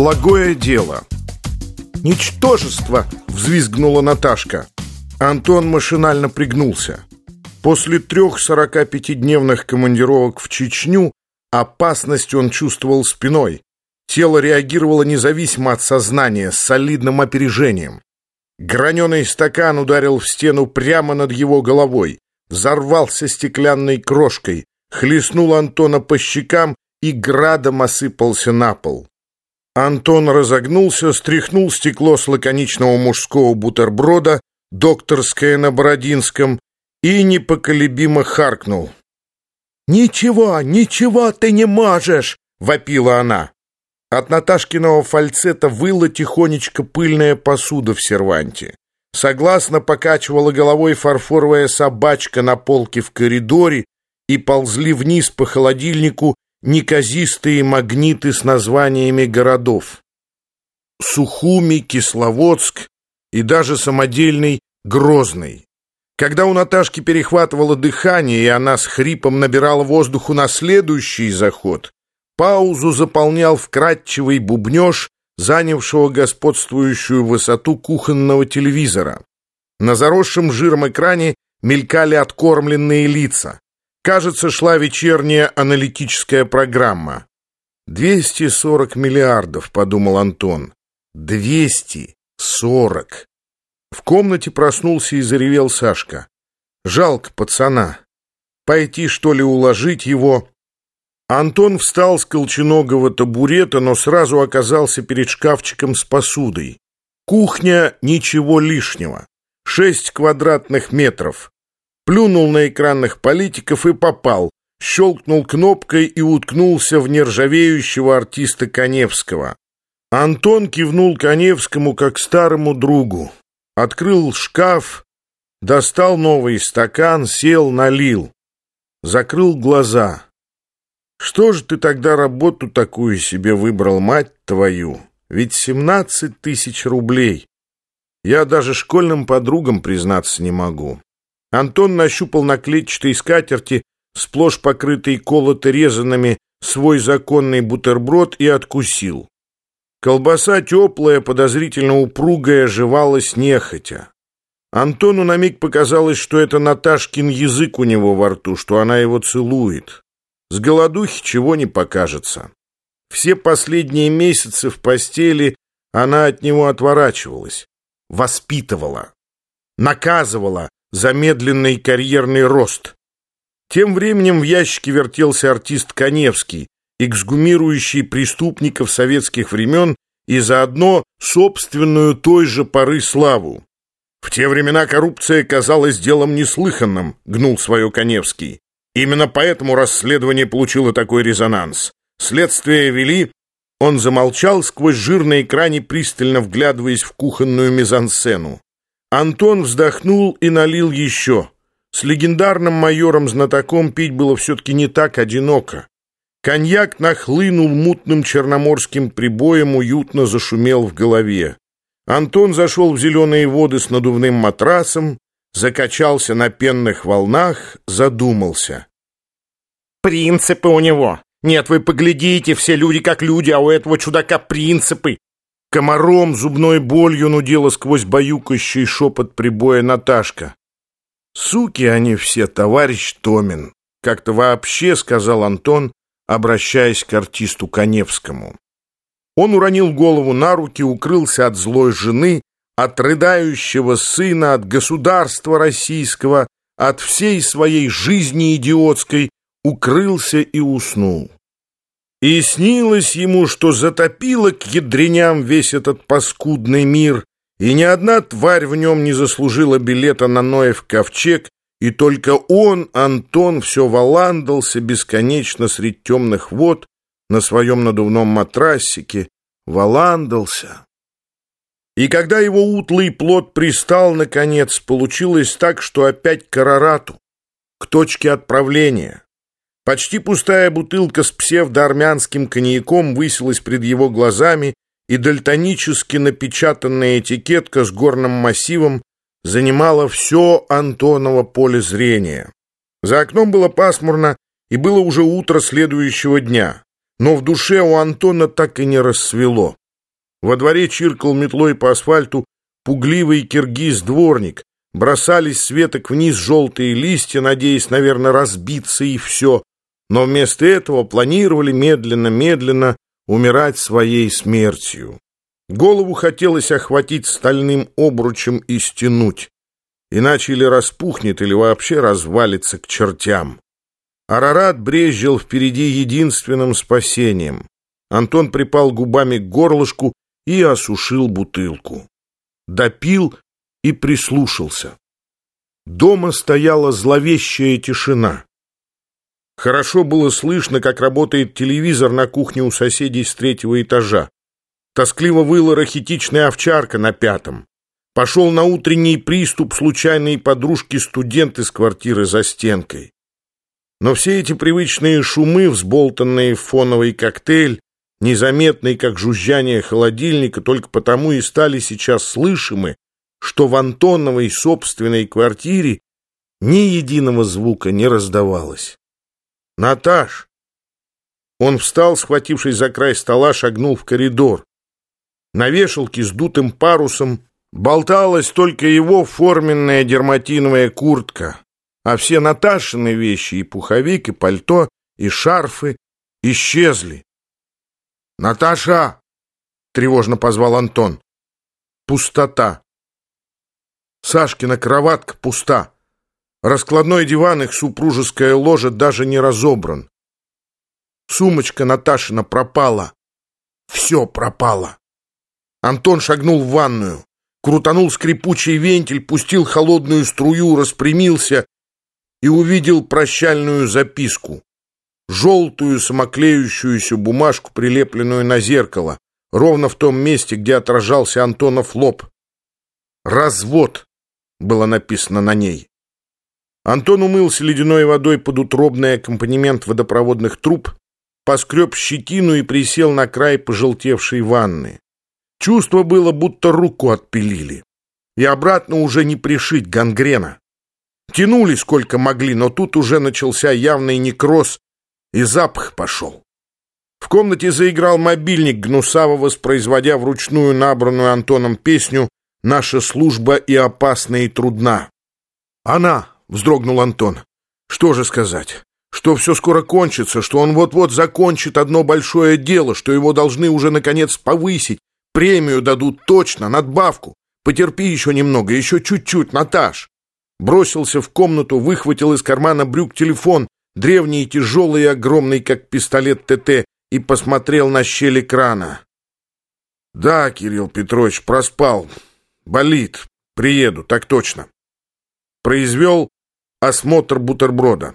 Благое дело. «Ничтожество!» — взвизгнула Наташка. Антон машинально пригнулся. После трех 45-дневных командировок в Чечню опасность он чувствовал спиной. Тело реагировало независимо от сознания, с солидным опережением. Граненый стакан ударил в стену прямо над его головой, взорвался стеклянной крошкой, хлестнул Антона по щекам и градом осыпался на пол. Антон разогнулся, стряхнул стекло с лаконичного мужского бутерброда, докторское на Бородинском, и непоколебимо харкнул. «Ничего, ничего ты не можешь!» — вопила она. От Наташкиного фальцета выла тихонечко пыльная посуда в серванте. Согласно покачивала головой фарфоровая собачка на полке в коридоре и ползли вниз по холодильнику неказистые магниты с названиями городов. Сухуми, Кисловодск и даже самодельный Грозный. Когда у Наташки перехватывало дыхание, и она с хрипом набирала воздуху на следующий заход, паузу заполнял вкрадчивый бубнеж, занявшего господствующую высоту кухонного телевизора. На заросшем жиром экране мелькали откормленные лица. Кажется, шла вечерняя аналитическая программа. «240 миллиардов», — подумал Антон. «240». В комнате проснулся и заревел Сашка. «Жалко пацана. Пойти, что ли, уложить его?» Антон встал с колченогого табурета, но сразу оказался перед шкафчиком с посудой. Кухня — ничего лишнего. Шесть квадратных метров плюнул на экранных политиков и попал, щелкнул кнопкой и уткнулся в нержавеющего артиста Коневского. Антон кивнул Коневскому как старому другу, открыл шкаф, достал новый стакан, сел, налил, закрыл глаза. Что же ты тогда работу такую себе выбрал, мать твою? Ведь семнадцать тысяч рублей. Я даже школьным подругам признаться не могу. Антон нащупал на клетчатой скатерти, сплошь покрытой колото-резанными, свой законный бутерброд и откусил. Колбаса теплая, подозрительно упругая, жевалась нехотя. Антону на миг показалось, что это Наташкин язык у него во рту, что она его целует. С голодухи чего не покажется. Все последние месяцы в постели она от него отворачивалась, воспитывала, наказывала, замедленный карьерный рост. Тем временем в ящике вертелся артист Коневский, эксгумирующий преступников советских времен и заодно собственную той же поры славу. В те времена коррупция казалась делом неслыханным, гнул свое Коневский. Именно поэтому расследование получило такой резонанс. Следствие вели... Он замолчал сквозь жир на экране, пристально вглядываясь в кухонную мизансцену. Антон вздохнул и налил еще. С легендарным майором-знатоком пить было все-таки не так одиноко. Коньяк нахлынул мутным черноморским прибоем, уютно зашумел в голове. Антон зашел в зеленые воды с надувным матрасом, закачался на пенных волнах, задумался. «Принципы у него! Нет, вы поглядите, все люди как люди, а у этого чудака принципы! Комаром, зубной болью нудела сквозь баюкающий шепот прибоя Наташка. «Суки они все, товарищ Томин!» Как-то вообще сказал Антон, обращаясь к артисту Коневскому. Он уронил голову на руки, укрылся от злой жены, от рыдающего сына, от государства российского, от всей своей жизни идиотской, укрылся и уснул. И снилось ему, что затопило к ядреням весь этот паскудный мир, и ни одна тварь в нем не заслужила билета на Ноев ковчег, и только он, Антон, все валандался бесконечно средь темных вод на своем надувном матрасике, валандался. И когда его утлый плод пристал, наконец, получилось так, что опять к Арарату, к точке отправления. Почти пустая бутылка с псевдоармянским коньяком высилась пред его глазами, и дальтонически напечатанная этикетка с горным массивом занимала все Антоново поле зрения. За окном было пасмурно, и было уже утро следующего дня, но в душе у Антона так и не рассвело. Во дворе чиркал метлой по асфальту пугливый киргиз-дворник. Бросались с веток вниз желтые листья, надеясь, наверное, разбиться и все. Но вместо этого планировали медленно-медленно умирать своей смертью. Голову хотелось охватить стальным обручем и стянуть. Иначе или распухнет, или вообще развалится к чертям. Арарат брезжил впереди единственным спасением. Антон припал губами к горлышку и осушил бутылку. Допил и прислушался. Дома стояла зловещая тишина. Хорошо было слышно, как работает телевизор на кухне у соседей с третьего этажа. Тоскливо выла рахитичная овчарка на пятом. Пошел на утренний приступ случайной подружки-студент из квартиры за стенкой. Но все эти привычные шумы, взболтанные в фоновый коктейль, незаметные, как жужжание холодильника, только потому и стали сейчас слышимы, что в Антоновой собственной квартире ни единого звука не раздавалось. «Наташ!» Он встал, схватившись за край стола, шагнул в коридор. На вешалке с дутым парусом болталась только его форменная дерматиновая куртка, а все Наташины вещи, и пуховик, и пальто, и шарфы исчезли. «Наташа!» — тревожно позвал Антон. Пустота. Сашкина кроватка пуста. Раскладной диван, их супружеская ложа даже не разобран. Сумочка Наташина пропала. Все пропало. Антон шагнул в ванную, крутанул скрипучий вентиль, пустил холодную струю, распрямился и увидел прощальную записку. Желтую самоклеющуюся бумажку, прилепленную на зеркало, ровно в том месте, где отражался Антонов лоб. «Развод» было написано на ней. Антон умылся ледяной водой под утробный аккомпанемент водопроводных труб, поскреб щетину и присел на край пожелтевшей ванны. Чувство было, будто руку отпилили. И обратно уже не пришить гангрена. Тянули сколько могли, но тут уже начался явный некроз, и запах пошел. В комнате заиграл мобильник, гнусаво воспроизводя вручную набранную Антоном песню «Наша служба и опасна и трудна». «Она!» Вздрогнул Антон. Что же сказать? Что все скоро кончится, что он вот-вот закончит одно большое дело, что его должны уже, наконец, повысить, премию дадут точно, надбавку. Потерпи еще немного, еще чуть-чуть, Наташ. Бросился в комнату, выхватил из кармана брюк телефон, древний, тяжелый и огромный, как пистолет ТТ, и посмотрел на щель экрана. «Да, Кирилл Петрович, проспал. Болит. Приеду, так точно». Произвел Осмотр бутерброда.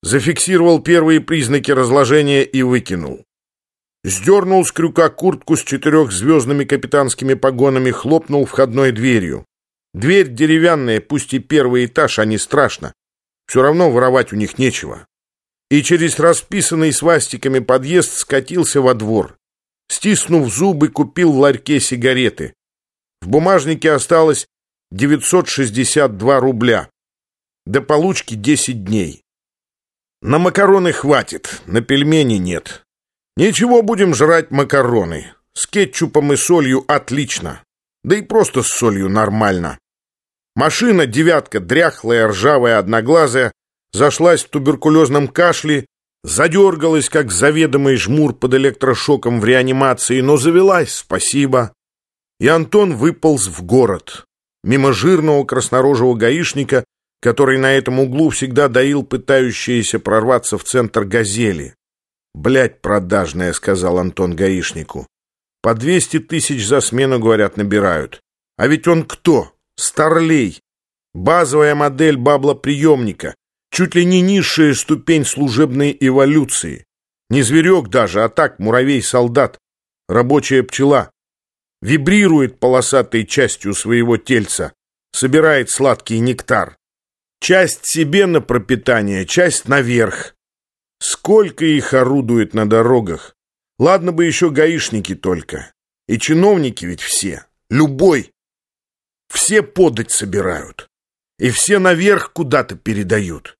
Зафиксировал первые признаки разложения и выкинул. Сдернул с крюка куртку с четырехзвездными капитанскими погонами, хлопнул входной дверью. Дверь деревянная, пусть и первый этаж, а не страшно. Все равно воровать у них нечего. И через расписанный свастиками подъезд скатился во двор. Стиснув зубы, купил в ларьке сигареты. В бумажнике осталось 962 рубля. До получки 10 дней. На макароны хватит, на пельмени нет. Ничего, будем жрать макароны. С кетчупом и солью отлично. Да и просто с солью нормально. Машина «девятка», дряхлая, ржавая, одноглазая, зашлась в туберкулезном кашле, задергалась, как заведомый жмур под электрошоком в реанимации, но завелась, спасибо. И Антон выполз в город. Мимо жирного краснорожего гаишника, который на этом углу всегда доил пытающиеся прорваться в центр газели. «Блядь продажная», — сказал Антон гаишнику. «По двести тысяч за смену, говорят, набирают. А ведь он кто? Старлей. Базовая модель баблоприемника. Чуть ли не низшая ступень служебной эволюции. Не зверек даже, а так муравей-солдат. Рабочая пчела. Вибрирует полосатой частью своего тельца. Собирает сладкий нектар. Часть себе на пропитание, часть наверх. Сколько их орудует на дорогах. Ладно бы еще гаишники только. И чиновники ведь все. Любой. Все подать собирают. И все наверх куда-то передают.